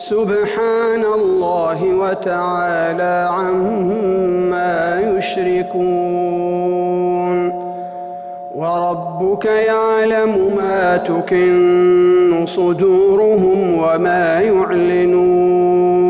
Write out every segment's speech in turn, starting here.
سبحان الله وتعالى عما يشركون وربك يعلم ما تكن صدورهم وما يعلنون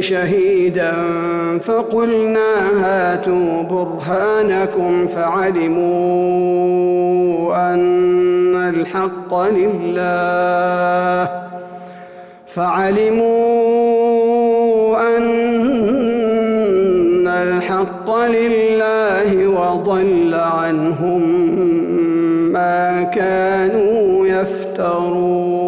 شهيدا فقلنا هاتوا برهانكم فعلموا أن الحق لله فعلموا أن الحق لله وضل عنهم ما كانوا يفترون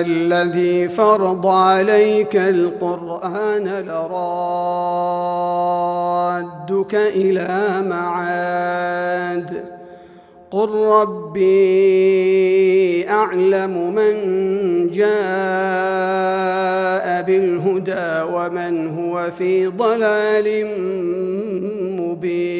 الذي فرض عليك القرآن لرادك إلى معاد. قل ربي أعلم من جاء بالهدى ومن هو في ضلال مبين.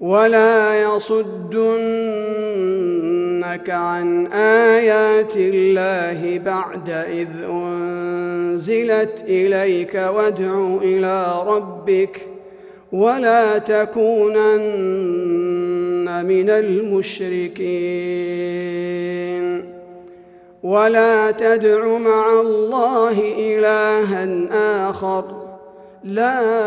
ولا يصدنك عن آيات الله بعد إذ أنزلت إليك وادع إلى ربك ولا تكونن من المشركين ولا تدع مع الله إلها آخر لا